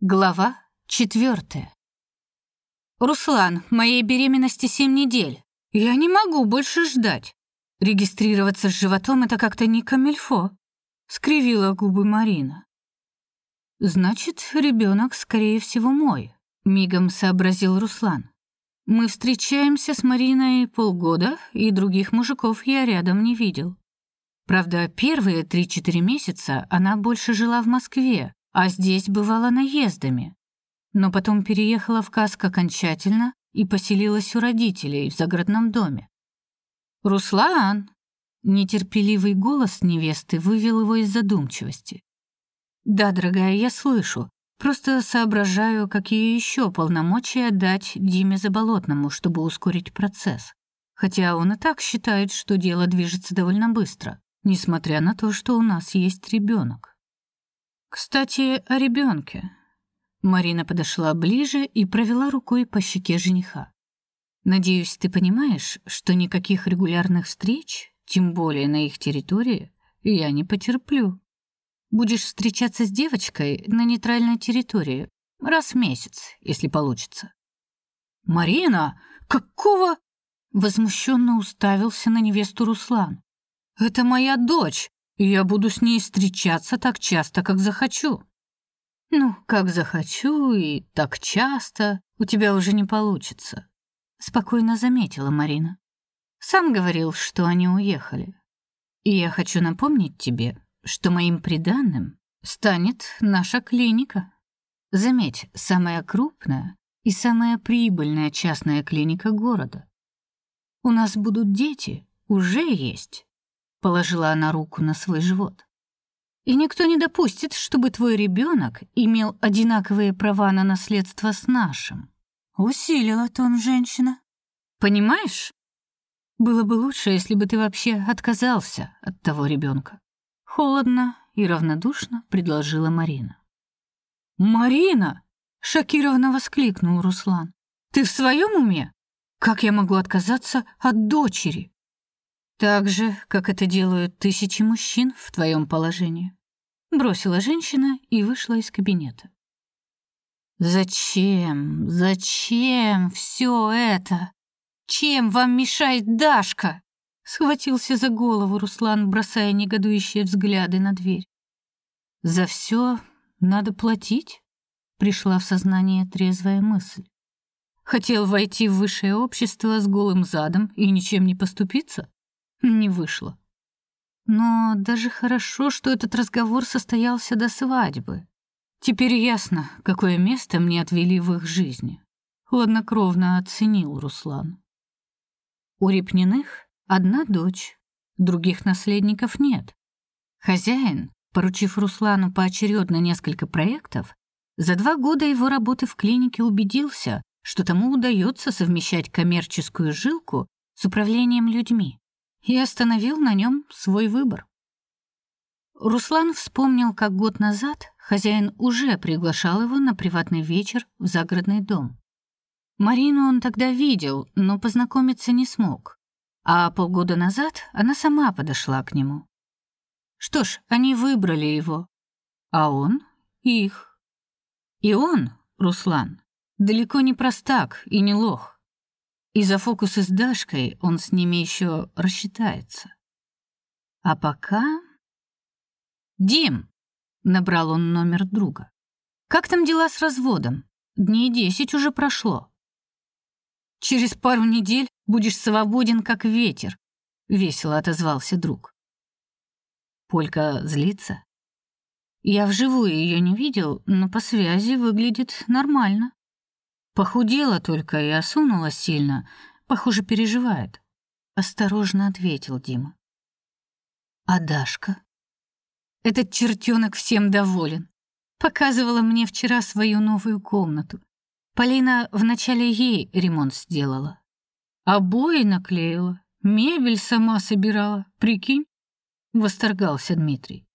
Глава четвертая. Руслан, моей беременности семь недель. Я не могу больше ждать. Регистрироваться с животом это как-то не камильфо, скривила губы Марина. Значит, ребенок, скорее всего, мой, мигом сообразил Руслан. Мы встречаемся с Мариной полгода, и других мужиков я рядом не видел. Правда, первые три-четыре месяца она больше жила в Москве, а здесь бывала наездами. Но потом переехала в Каск окончательно и поселилась у родителей в загородном доме. «Руслан!» Нетерпеливый голос невесты вывел его из задумчивости. «Да, дорогая, я слышу. Просто соображаю, какие еще полномочия дать Диме Заболотному, чтобы ускорить процесс. Хотя он и так считает, что дело движется довольно быстро, несмотря на то, что у нас есть ребенок. Кстати, о ребенке. Марина подошла ближе и провела рукой по щеке жениха. Надеюсь, ты понимаешь, что никаких регулярных встреч, тем более на их территории, я не потерплю. Будешь встречаться с девочкой на нейтральной территории раз в месяц, если получится. Марина, какого? Возмущенно уставился на невесту Руслан. Это моя дочь я буду с ней встречаться так часто, как захочу. Ну, как захочу и так часто у тебя уже не получится, спокойно заметила Марина. Сам говорил, что они уехали. И я хочу напомнить тебе, что моим приданным станет наша клиника. Заметь, самая крупная и самая прибыльная частная клиника города. У нас будут дети, уже есть. Положила она руку на свой живот. И никто не допустит, чтобы твой ребенок имел одинаковые права на наследство с нашим. Усилила тон женщина. Понимаешь? Было бы лучше, если бы ты вообще отказался от того ребенка. Холодно и равнодушно предложила Марина. Марина, шокированно воскликнул Руслан. Ты в своем уме? Как я могу отказаться от дочери? Так же, как это делают тысячи мужчин в твоем положении. Бросила женщина и вышла из кабинета. Зачем? Зачем все это? Чем вам мешает Дашка? Схватился за голову Руслан, бросая негодующие взгляды на дверь. За все надо платить, пришла в сознание трезвая мысль. Хотел войти в высшее общество с голым задом и ничем не поступиться? Не вышло. Но даже хорошо, что этот разговор состоялся до свадьбы. Теперь ясно, какое место мне отвели в их жизни. Хладнокровно оценил Руслан. У Репниных одна дочь, других наследников нет. Хозяин, поручив Руслану поочередно несколько проектов, за два года его работы в клинике убедился, что тому удается совмещать коммерческую жилку с управлением людьми и остановил на нем свой выбор. Руслан вспомнил, как год назад хозяин уже приглашал его на приватный вечер в загородный дом. Марину он тогда видел, но познакомиться не смог. А полгода назад она сама подошла к нему. Что ж, они выбрали его, а он их. И он, Руслан, далеко не простак и не лох. И за фокусы с Дашкой он с ними еще рассчитается. А пока... «Дим!» — набрал он номер друга. «Как там дела с разводом? Дней десять уже прошло». «Через пару недель будешь свободен, как ветер», — весело отозвался друг. Полька злится. Я вживую ее не видел, но по связи выглядит нормально. Похудела только и осунулась сильно. Похоже, переживает. Осторожно ответил Дима. А Дашка? Этот чертенок всем доволен. Показывала мне вчера свою новую комнату. Полина вначале ей ремонт сделала. Обои наклеила, мебель сама собирала, прикинь? Восторгался Дмитрий.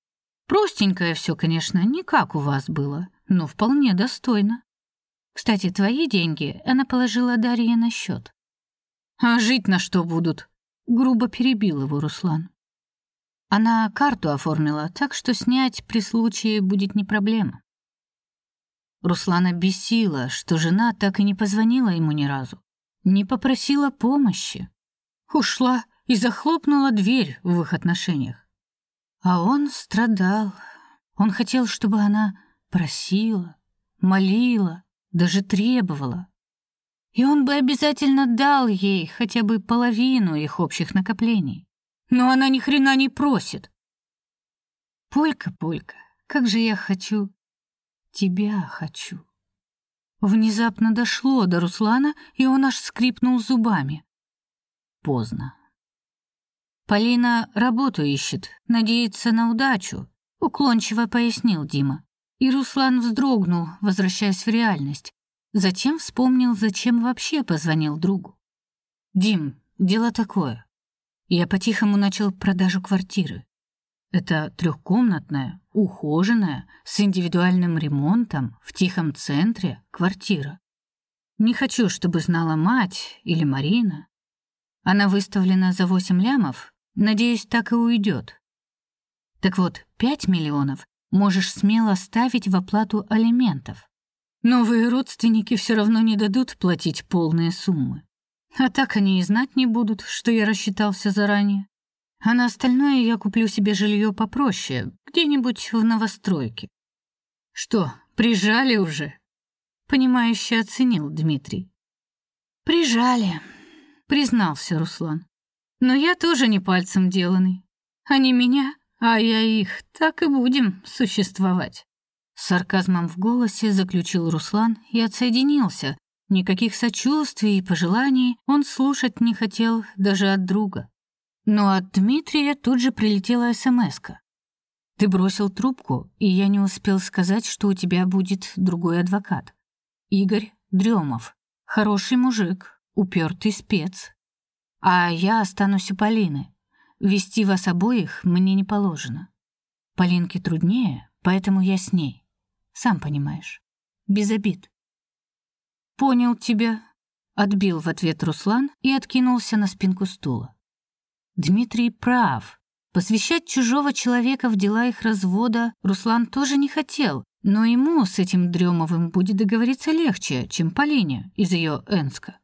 Простенькое все, конечно, не как у вас было, но вполне достойно. Кстати, твои деньги она положила Дарье на счет. А жить на что будут? Грубо перебил его Руслан. Она карту оформила, так что снять при случае будет не проблема. Руслана бесила, что жена так и не позвонила ему ни разу, не попросила помощи. Ушла и захлопнула дверь в их отношениях. А он страдал. Он хотел, чтобы она просила, молила, даже требовала. И он бы обязательно дал ей хотя бы половину их общих накоплений. Но она ни хрена не просит. Полька, Полька, как же я хочу тебя хочу. Внезапно дошло до Руслана, и он аж скрипнул зубами. Поздно. Полина работу ищет, надеется на удачу, уклончиво пояснил Дима. И Руслан вздрогнул, возвращаясь в реальность. Затем вспомнил, зачем вообще позвонил другу. Дим, дело такое. Я по-тихому начал продажу квартиры. Это трехкомнатная, ухоженная, с индивидуальным ремонтом в тихом центре квартира. Не хочу, чтобы знала мать или Марина. Она выставлена за 8 лямов, надеюсь, так и уйдет. Так вот, 5 миллионов можешь смело ставить в оплату алиментов. Новые родственники все равно не дадут платить полные суммы. А так они и знать не будут, что я рассчитался заранее. А на остальное я куплю себе жилье попроще, где-нибудь в новостройке. Что, прижали уже? Понимающе оценил Дмитрий. Прижали, признался Руслан. Но я тоже не пальцем деланный. Они меня, а я их, так и будем существовать. С сарказмом в голосе заключил Руслан и отсоединился. Никаких сочувствий и пожеланий он слушать не хотел даже от друга. Но от Дмитрия тут же прилетела СМСка. Ты бросил трубку, и я не успел сказать, что у тебя будет другой адвокат. Игорь Дрёмов. Хороший мужик, упертый спец. А я останусь у Полины. Вести вас обоих мне не положено. Полинке труднее, поэтому я с ней. Сам понимаешь. Без обид. Понял тебя, отбил в ответ Руслан и откинулся на спинку стула. Дмитрий прав. Посвящать чужого человека в дела их развода Руслан тоже не хотел, но ему с этим Дрёмовым будет договориться легче, чем Полине из ее Энска.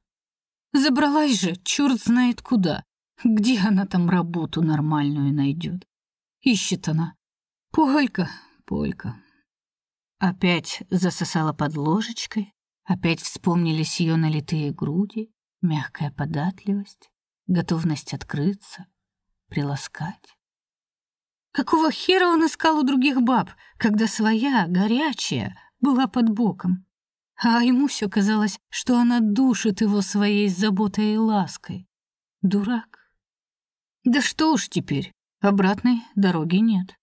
Забралась же, черт знает куда. Где она там работу нормальную найдет? Ищет она. Полька, Полька. Опять засосала под ложечкой, опять вспомнились ее налитые груди, мягкая податливость, готовность открыться, приласкать. Какого хера он искал у других баб, когда своя, горячая, была под боком? А ему все казалось, что она душит его своей заботой и лаской. Дурак. Да что уж теперь, обратной дороги нет.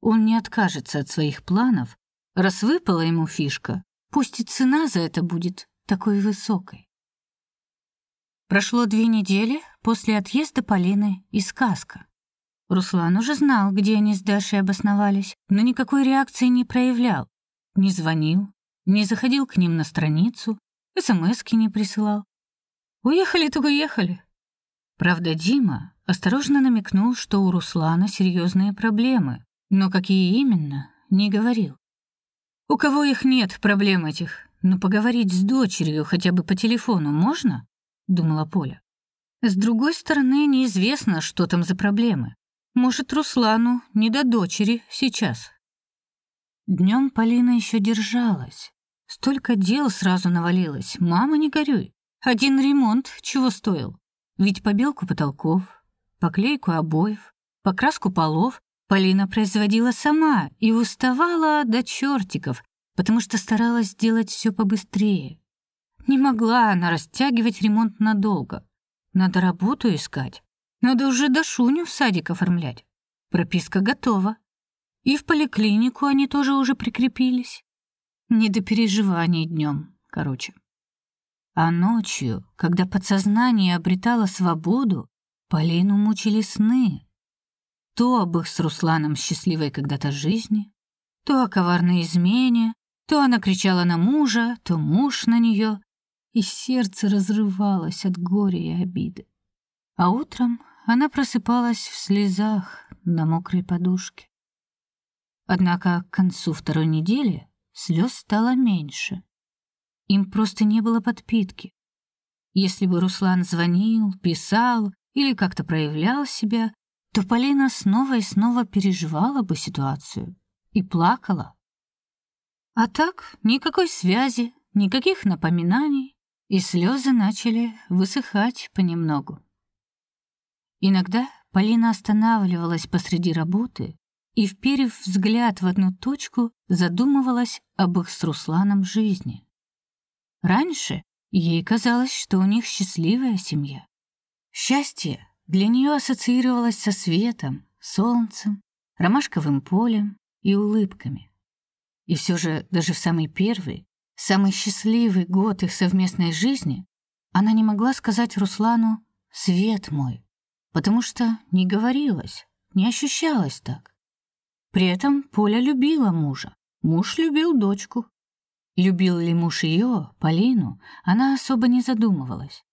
Он не откажется от своих планов, Раз выпала ему фишка, пусть и цена за это будет такой высокой. Прошло две недели после отъезда Полины и сказка. Руслан уже знал, где они с Дашей обосновались, но никакой реакции не проявлял. Не звонил, не заходил к ним на страницу, СМСки не присылал. Уехали так уехали. Правда, Дима осторожно намекнул, что у Руслана серьезные проблемы, но какие именно, не говорил. У кого их нет, проблем этих. Но поговорить с дочерью хотя бы по телефону можно? думала Поля. С другой стороны, неизвестно, что там за проблемы. Может, Руслану не до дочери сейчас. Днем Полина еще держалась. Столько дел сразу навалилось. Мама, не горюй. Один ремонт чего стоил? Ведь побелку потолков, поклейку обоев, покраску полов Полина производила сама и уставала до чертиков, потому что старалась сделать все побыстрее. Не могла она растягивать ремонт надолго. Надо работу искать. Надо уже Дашуню в садик оформлять. Прописка готова. И в поликлинику они тоже уже прикрепились. Не до переживаний днем, короче. А ночью, когда подсознание обретало свободу, Полину мучили сны, то об их с Русланом счастливой когда-то жизни, то о коварной измене, то она кричала на мужа, то муж на нее, и сердце разрывалось от горя и обиды. А утром она просыпалась в слезах на мокрой подушке. Однако к концу второй недели слез стало меньше. Им просто не было подпитки. Если бы Руслан звонил, писал или как-то проявлял себя, то Полина снова и снова переживала бы ситуацию и плакала. А так никакой связи, никаких напоминаний, и слезы начали высыхать понемногу. Иногда Полина останавливалась посреди работы и, вперев взгляд в одну точку, задумывалась об их с Русланом жизни. Раньше ей казалось, что у них счастливая семья. Счастье для нее ассоциировалось со светом, солнцем, ромашковым полем и улыбками. И все же даже в самый первый, самый счастливый год их совместной жизни она не могла сказать Руслану «свет мой», потому что не говорилось, не ощущалось так. При этом Поля любила мужа, муж любил дочку. Любил ли муж ее, Полину, она особо не задумывалась.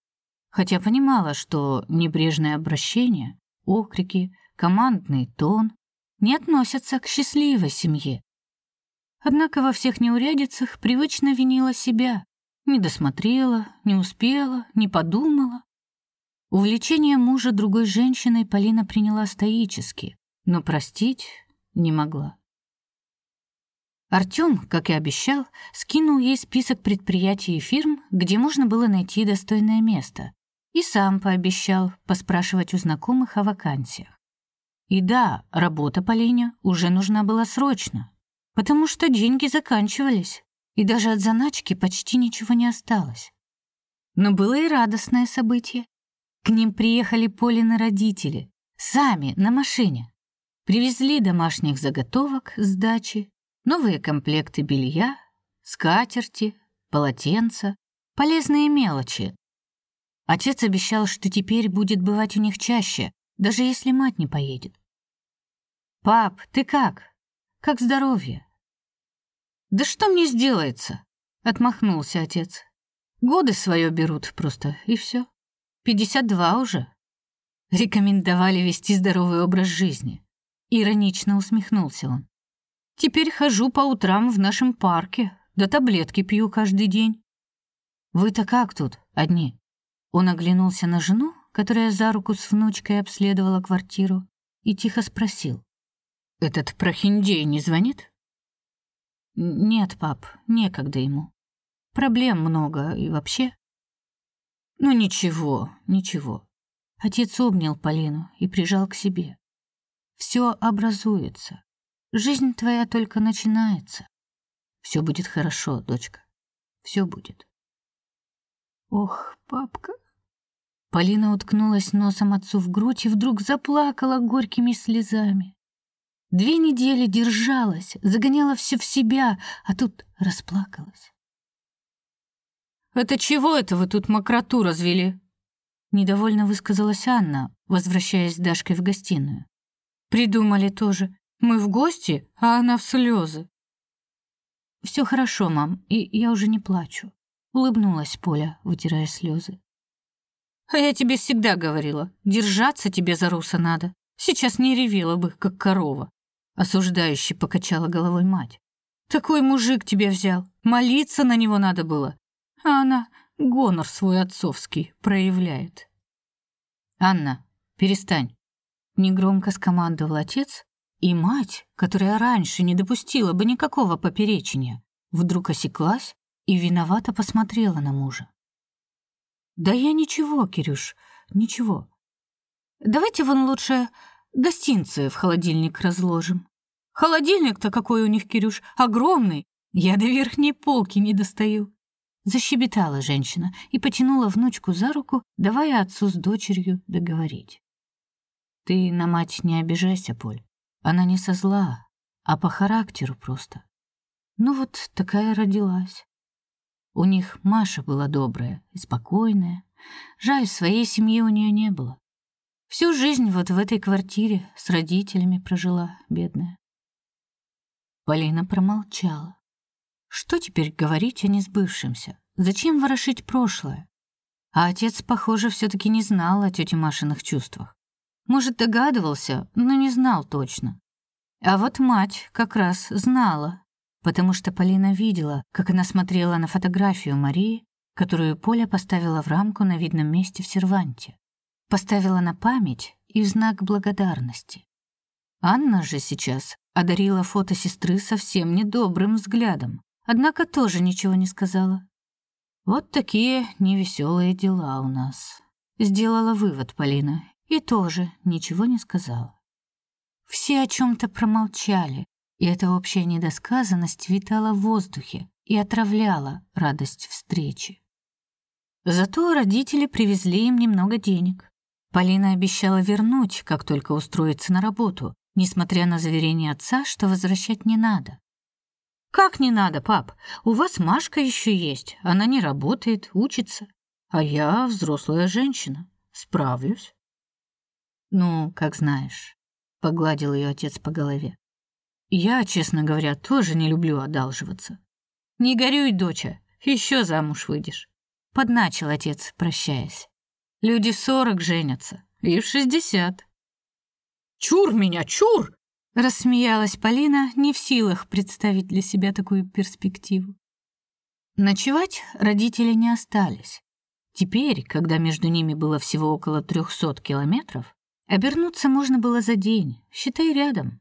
Хотя понимала, что небрежное обращение, окрики, командный тон не относятся к счастливой семье. Однако во всех неурядицах привычно винила себя. Не досмотрела, не успела, не подумала. Увлечение мужа другой женщиной Полина приняла стоически, но простить не могла. Артём, как и обещал, скинул ей список предприятий и фирм, где можно было найти достойное место, и сам пообещал поспрашивать у знакомых о вакансиях. И да, работа Полине уже нужна была срочно, потому что деньги заканчивались, и даже от заначки почти ничего не осталось. Но было и радостное событие. К ним приехали Полины родители, сами на машине. Привезли домашних заготовок с дачи новые комплекты белья, скатерти, полотенца, полезные мелочи. Отец обещал, что теперь будет бывать у них чаще, даже если мать не поедет. «Пап, ты как? Как здоровье?» «Да что мне сделается?» — отмахнулся отец. «Годы свое берут просто, и все. Пятьдесят два уже». Рекомендовали вести здоровый образ жизни. Иронично усмехнулся он. Теперь хожу по утрам в нашем парке, да таблетки пью каждый день. Вы-то как тут, одни? Он оглянулся на жену, которая за руку с внучкой обследовала квартиру, и тихо спросил: "Этот прохиндей не звонит?" "Нет, пап, некогда ему. Проблем много и вообще". "Ну ничего, ничего". Отец обнял Полину и прижал к себе. Все образуется. Жизнь твоя только начинается. Все будет хорошо, дочка. Все будет. Ох, папка. Полина уткнулась носом отцу в грудь и вдруг заплакала горькими слезами. Две недели держалась, загоняла все в себя, а тут расплакалась. «Это чего это вы тут мокроту развели?» Недовольно высказалась Анна, возвращаясь с Дашкой в гостиную. «Придумали тоже. Мы в гости, а она в слезы. Все хорошо, мам, и я уже не плачу, улыбнулась Поля, вытирая слезы. А я тебе всегда говорила, держаться тебе за руса надо. Сейчас не ревела бы, как корова, осуждающе покачала головой мать. Такой мужик тебя взял, молиться на него надо было. А она гонор свой отцовский проявляет. Анна, перестань, негромко скомандовал отец, и мать, которая раньше не допустила бы никакого поперечения, вдруг осеклась и виновато посмотрела на мужа. Да я ничего, Кирюш, ничего. Давайте вон лучше гостинцы в холодильник разложим. Холодильник-то какой у них, Кирюш, огромный. Я до верхней полки не достаю. Защебетала женщина и потянула внучку за руку, давая отцу с дочерью договорить. Ты на мать не обижайся, Поль. Она не со зла, а по характеру просто. Ну вот такая родилась. У них Маша была добрая и спокойная. Жаль, своей семьи у нее не было. Всю жизнь вот в этой квартире с родителями прожила, бедная. Полина промолчала. Что теперь говорить о несбывшемся? Зачем ворошить прошлое? А отец, похоже, все таки не знал о тете Машиных чувствах. Может, догадывался, но не знал точно. А вот мать как раз знала потому что Полина видела, как она смотрела на фотографию Марии, которую Поля поставила в рамку на видном месте в серванте. Поставила на память и в знак благодарности. Анна же сейчас одарила фото сестры совсем недобрым взглядом, однако тоже ничего не сказала. Вот такие невеселые дела у нас. Сделала вывод Полина и тоже ничего не сказала. Все о чем то промолчали, и эта общая недосказанность витала в воздухе и отравляла радость встречи. Зато родители привезли им немного денег. Полина обещала вернуть, как только устроится на работу, несмотря на заверение отца, что возвращать не надо. Как не надо, пап? У вас Машка еще есть. Она не работает, учится. А я взрослая женщина. Справлюсь. Ну, как знаешь, погладил ее отец по голове. Я, честно говоря, тоже не люблю одалживаться. Не горюй, доча, еще замуж выйдешь. Подначил отец, прощаясь. Люди в сорок женятся, и в шестьдесят. Чур меня, чур! Рассмеялась Полина, не в силах представить для себя такую перспективу. Ночевать родители не остались. Теперь, когда между ними было всего около трехсот километров, обернуться можно было за день, считай рядом.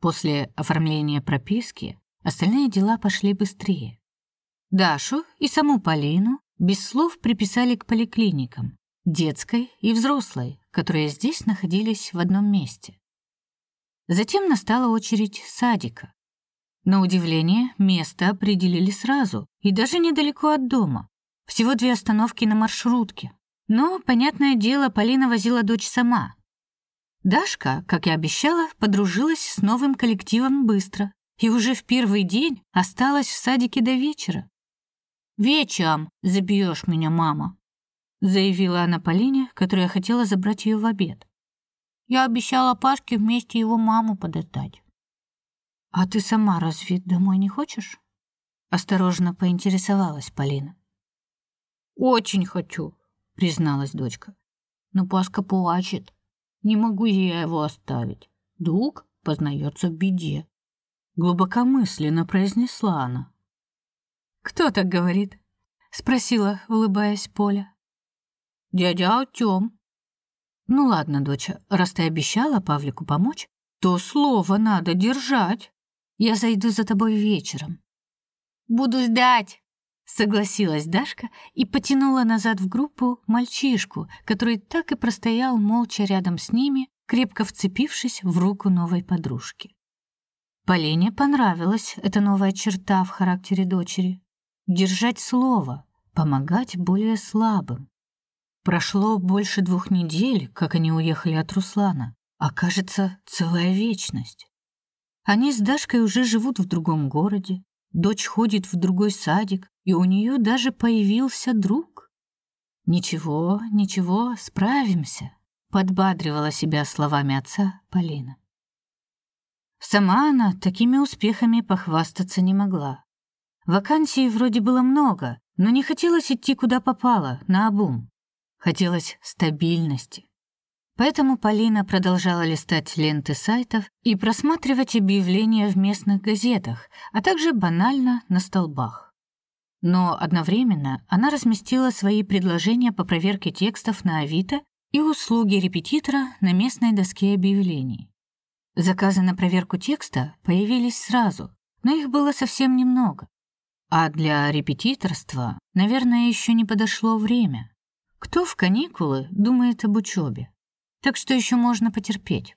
После оформления прописки остальные дела пошли быстрее. Дашу и саму Полину без слов приписали к поликлиникам, детской и взрослой, которые здесь находились в одном месте. Затем настала очередь садика. На удивление, место определили сразу и даже недалеко от дома. Всего две остановки на маршрутке. Но, понятное дело, Полина возила дочь сама. Дашка, как и обещала, подружилась с новым коллективом быстро и уже в первый день осталась в садике до вечера. «Вечером забьешь меня, мама», заявила она Полине, которая хотела забрать ее в обед. Я обещала Пашке вместе его маму подождать. А ты сама разве домой не хочешь? Осторожно поинтересовалась Полина. Очень хочу, призналась дочка. Но Пашка плачет. Не могу я его оставить. Друг познается в беде. Глубокомысленно произнесла она. Кто так говорит? спросила, улыбаясь Поля. Дядя Артём, ну ладно, доча, раз ты обещала Павлику помочь, то слово надо держать. Я зайду за тобой вечером. Буду ждать, согласилась Дашка и потянула назад в группу мальчишку, который так и простоял молча рядом с ними, крепко вцепившись в руку новой подружки. Полине понравилась эта новая черта в характере дочери держать слово, помогать более слабым. Прошло больше двух недель, как они уехали от Руслана, а кажется, целая вечность. Они с Дашкой уже живут в другом городе, дочь ходит в другой садик, и у нее даже появился друг. Ничего, ничего, справимся, подбадривала себя словами отца Полина. Сама она такими успехами похвастаться не могла. Вакансий вроде было много, но не хотелось идти куда попало, на обум. Хотелось стабильности. Поэтому Полина продолжала листать ленты сайтов и просматривать объявления в местных газетах, а также банально на столбах. Но одновременно она разместила свои предложения по проверке текстов на Авито и услуги репетитора на местной доске объявлений. Заказы на проверку текста появились сразу, но их было совсем немного. А для репетиторства, наверное, еще не подошло время. Кто в каникулы думает об учебе? Так что еще можно потерпеть.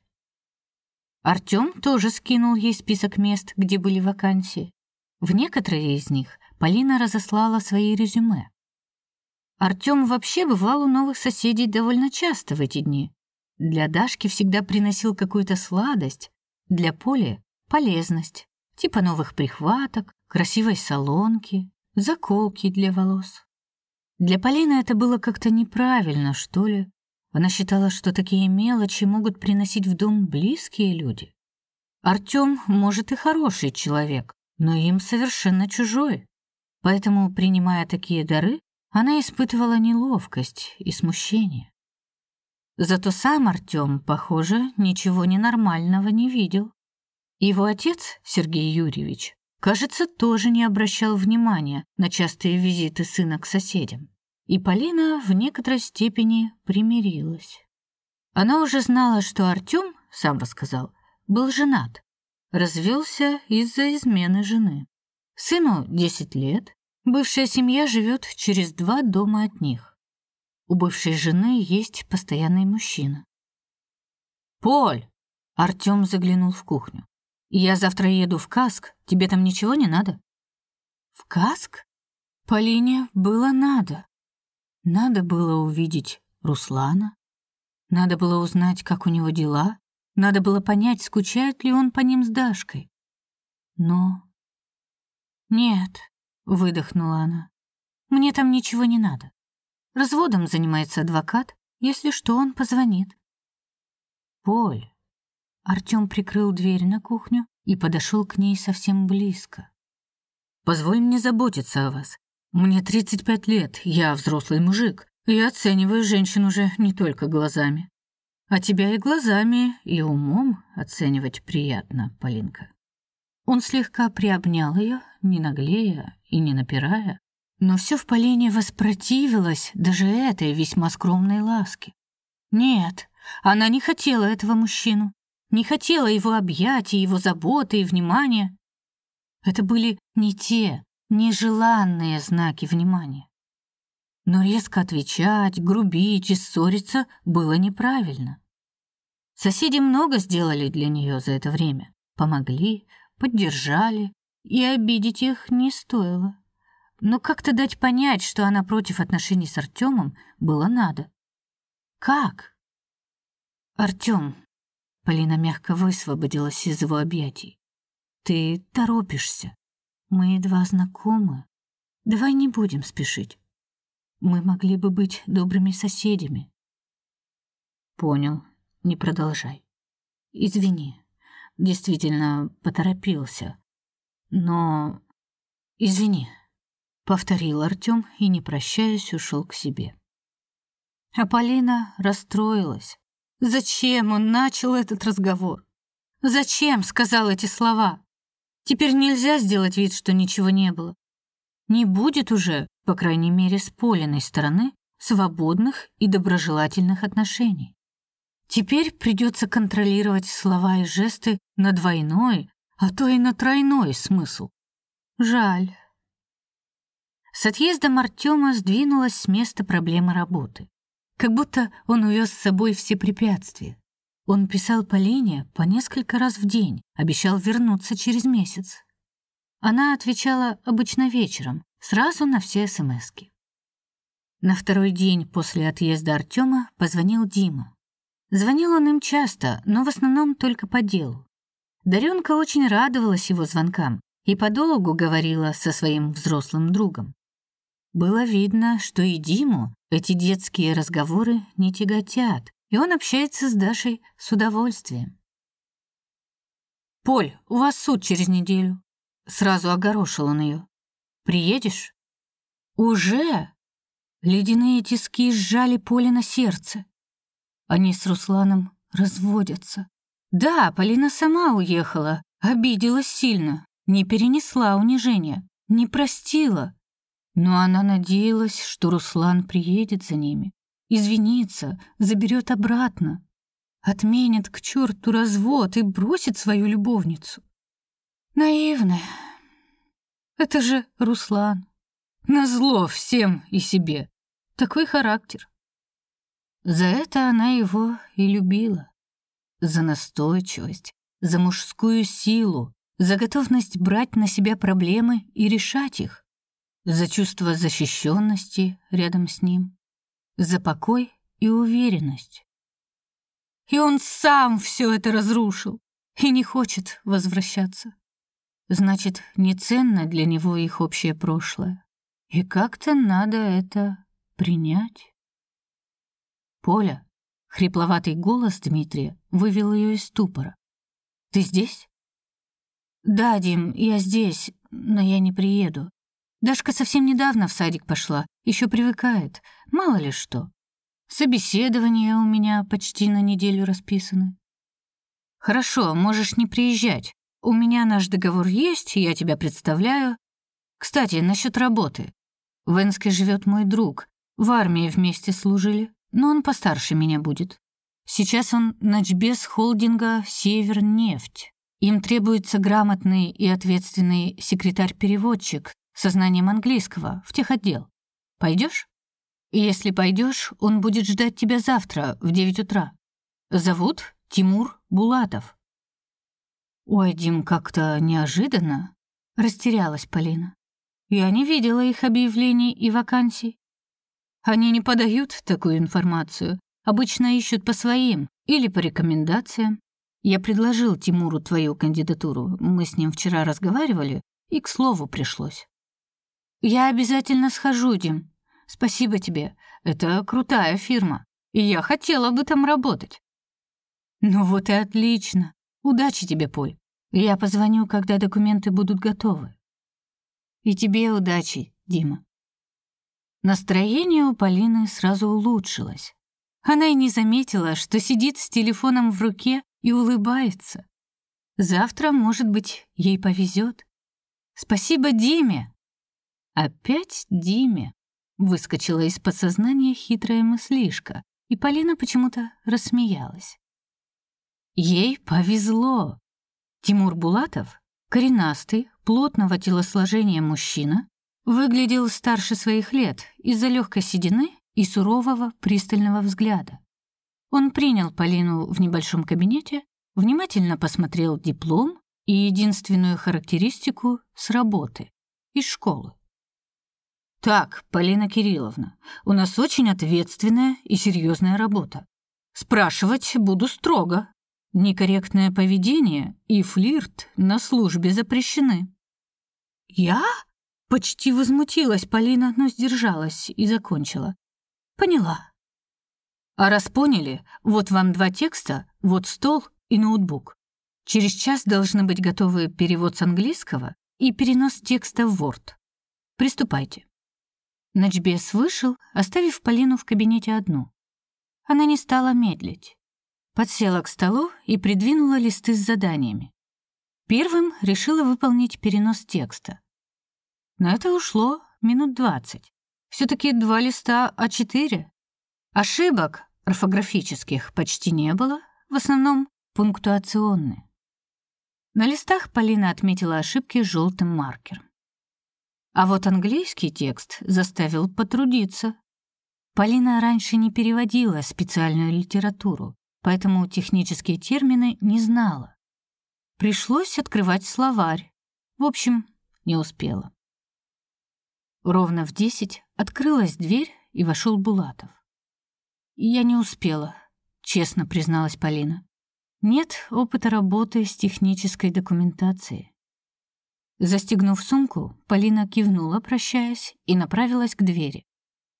Артём тоже скинул ей список мест, где были вакансии. В некоторые из них Полина разослала свои резюме. Артём вообще бывал у новых соседей довольно часто в эти дни. Для Дашки всегда приносил какую-то сладость, для Поли полезность, типа новых прихваток, красивой салонки, заколки для волос. Для Полины это было как-то неправильно, что ли. Она считала, что такие мелочи могут приносить в дом близкие люди. Артём, может, и хороший человек, но им совершенно чужой. Поэтому, принимая такие дары, она испытывала неловкость и смущение. Зато сам Артём, похоже, ничего ненормального не видел. Его отец, Сергей Юрьевич, кажется, тоже не обращал внимания на частые визиты сына к соседям. И Полина в некоторой степени примирилась. Она уже знала, что Артём, сам рассказал, был женат, развелся из-за измены жены. Сыну 10 лет, бывшая семья живет через два дома от них. У бывшей жены есть постоянный мужчина. «Поль!» — Артём заглянул в кухню. «Я завтра еду в Каск, тебе там ничего не надо?» «В Каск?» Полине было надо. Надо было увидеть Руслана, надо было узнать, как у него дела, надо было понять, скучает ли он по ним с Дашкой. Но «Нет», — выдохнула она, — «мне там ничего не надо. Разводом занимается адвокат, если что, он позвонит». «Поль». Артём прикрыл дверь на кухню и подошел к ней совсем близко. «Позволь мне заботиться о вас. Мне 35 лет, я взрослый мужик. Я оцениваю женщин уже не только глазами. А тебя и глазами, и умом оценивать приятно, Полинка». Он слегка приобнял ее, не наглея и не напирая, но все в Полине воспротивилось даже этой весьма скромной ласке. Нет, она не хотела этого мужчину, не хотела его объятий, его заботы и внимания. Это были не те, нежеланные знаки внимания. Но резко отвечать, грубить и ссориться было неправильно. Соседи много сделали для нее за это время, помогли, поддержали, и обидеть их не стоило. Но как-то дать понять, что она против отношений с Артемом, было надо. Как? Артем, Полина мягко высвободилась из его объятий. Ты торопишься. Мы едва знакомы. Давай не будем спешить. Мы могли бы быть добрыми соседями. Понял. Не продолжай. Извини. Действительно поторопился. Но извини, повторил Артём и не прощаясь ушел к себе. А Полина расстроилась. Зачем он начал этот разговор? Зачем сказал эти слова? Теперь нельзя сделать вид, что ничего не было. Не будет уже, по крайней мере, с Полиной стороны свободных и доброжелательных отношений. Теперь придется контролировать слова и жесты на двойной, а то и на тройной смысл. Жаль. С отъездом Артема сдвинулась с места проблема работы. Как будто он увез с собой все препятствия. Он писал Полине по несколько раз в день, обещал вернуться через месяц. Она отвечала обычно вечером, сразу на все смски. На второй день после отъезда Артема позвонил Дима. Звонил он им часто, но в основном только по делу. Дарёнка очень радовалась его звонкам и подолгу говорила со своим взрослым другом. Было видно, что и Диму эти детские разговоры не тяготят, и он общается с Дашей с удовольствием. «Поль, у вас суд через неделю», — сразу огорошил он ее. «Приедешь?» «Уже?» Ледяные тиски сжали Поле на сердце. Они с Русланом разводятся. Да, Полина сама уехала, обиделась сильно, не перенесла унижения, не простила. Но она надеялась, что Руслан приедет за ними, извинится, заберет обратно, отменит к черту развод и бросит свою любовницу. Наивная. Это же Руслан. Назло всем и себе. Такой характер. За это она его и любила. За настойчивость, за мужскую силу, за готовность брать на себя проблемы и решать их, за чувство защищенности рядом с ним, за покой и уверенность. И он сам все это разрушил и не хочет возвращаться. Значит, не ценно для него их общее прошлое. И как-то надо это принять. Поля, хрипловатый голос Дмитрия вывел ее из ступора. Ты здесь? Да, Дим, я здесь, но я не приеду. Дашка совсем недавно в садик пошла, еще привыкает. Мало ли что. Собеседования у меня почти на неделю расписаны. Хорошо, можешь не приезжать. У меня наш договор есть, я тебя представляю. Кстати, насчет работы. В Энске живет мой друг. В армии вместе служили, но он постарше меня будет. Сейчас он начбес холдинга «Севернефть». Им требуется грамотный и ответственный секретарь-переводчик со знанием английского в техотдел. Пойдешь? Если пойдешь, он будет ждать тебя завтра в 9 утра. Зовут Тимур Булатов. Ой, Дим, как-то неожиданно, растерялась Полина. Я не видела их объявлений и вакансий. Они не подают такую информацию, обычно ищут по своим или по рекомендациям. Я предложил Тимуру твою кандидатуру. Мы с ним вчера разговаривали, и к слову пришлось. Я обязательно схожу, Дим. Спасибо тебе. Это крутая фирма, и я хотела бы там работать. Ну вот и отлично. Удачи тебе, Поль. Я позвоню, когда документы будут готовы. И тебе удачи, Дима. Настроение у Полины сразу улучшилось. Она и не заметила, что сидит с телефоном в руке и улыбается. Завтра, может быть, ей повезет. Спасибо Диме. Опять Диме. Выскочила из подсознания хитрая мыслишка, и Полина почему-то рассмеялась. Ей повезло. Тимур Булатов, коренастый, плотного телосложения мужчина, выглядел старше своих лет из-за легкой седины и сурового пристального взгляда. Он принял Полину в небольшом кабинете, внимательно посмотрел диплом и единственную характеристику с работы из школы. Так, Полина Кирилловна, у нас очень ответственная и серьезная работа. Спрашивать буду строго. Некорректное поведение и флирт на службе запрещены. Я? Почти возмутилась Полина, но сдержалась и закончила. Поняла. А раз поняли, вот вам два текста, вот стол и ноутбук. Через час должны быть готовы перевод с английского и перенос текста в Word. Приступайте. Ночбес вышел, оставив Полину в кабинете одну. Она не стала медлить. Подсела к столу и придвинула листы с заданиями. Первым решила выполнить перенос текста. На это ушло минут двадцать. все таки два листа А4. Ошибок орфографических почти не было, в основном пунктуационные. На листах Полина отметила ошибки желтым маркером. А вот английский текст заставил потрудиться. Полина раньше не переводила специальную литературу, поэтому технические термины не знала. Пришлось открывать словарь. В общем, не успела. Ровно в десять открылась дверь, и вошел Булатов. «Я не успела», — честно призналась Полина. «Нет опыта работы с технической документацией». Застегнув сумку, Полина кивнула, прощаясь, и направилась к двери.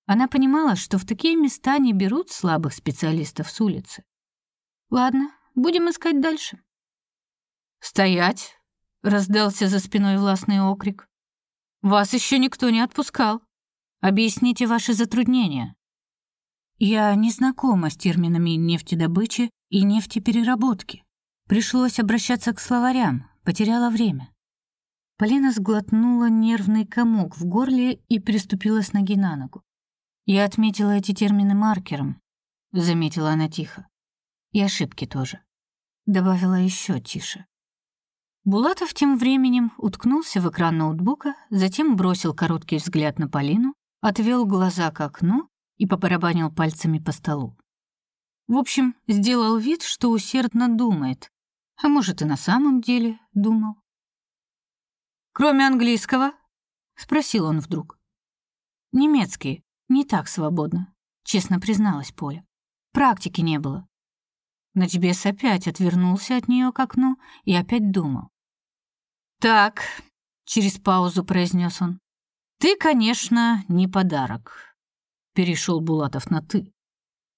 Она понимала, что в такие места не берут слабых специалистов с улицы. «Ладно, будем искать дальше». «Стоять!» — раздался за спиной властный окрик. «Вас еще никто не отпускал. Объясните ваши затруднения». Я не знакома с терминами нефтедобычи и нефтепереработки. Пришлось обращаться к словарям, потеряла время. Полина сглотнула нервный комок в горле и приступила с ноги на ногу. Я отметила эти термины маркером, заметила она тихо. И ошибки тоже. Добавила еще тише. Булатов тем временем уткнулся в экран ноутбука, затем бросил короткий взгляд на Полину, отвел глаза к окну и побарабанил пальцами по столу. В общем, сделал вид, что усердно думает, а может и на самом деле думал. «Кроме английского?» — спросил он вдруг. «Немецкий, не так свободно», — честно призналась Поля. «Практики не было». Ночбес опять отвернулся от нее к окну и опять думал. «Так», — через паузу произнес он, — «ты, конечно, не подарок перешел Булатов на «ты».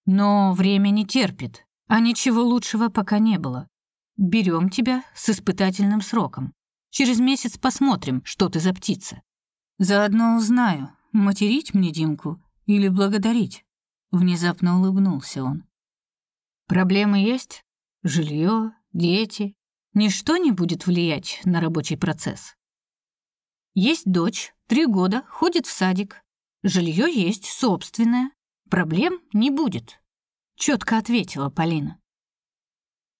«Но время не терпит, а ничего лучшего пока не было. Берем тебя с испытательным сроком. Через месяц посмотрим, что ты за птица. Заодно узнаю, материть мне Димку или благодарить». Внезапно улыбнулся он. «Проблемы есть? Жилье, дети?» Ничто не будет влиять на рабочий процесс. Есть дочь, три года, ходит в садик. Жилье есть, собственное. Проблем не будет. Четко ответила Полина.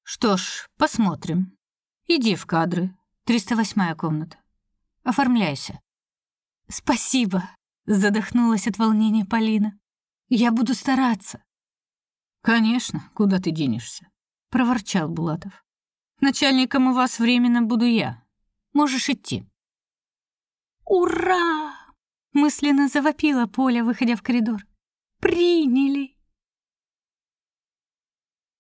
Что ж, посмотрим. Иди в кадры. 308 комната. Оформляйся. Спасибо, задохнулась от волнения Полина. Я буду стараться. Конечно, куда ты денешься? проворчал Булатов. Начальником у вас временно буду я. Можешь идти. «Ура!» — мысленно завопила Поля, выходя в коридор. «Приняли!»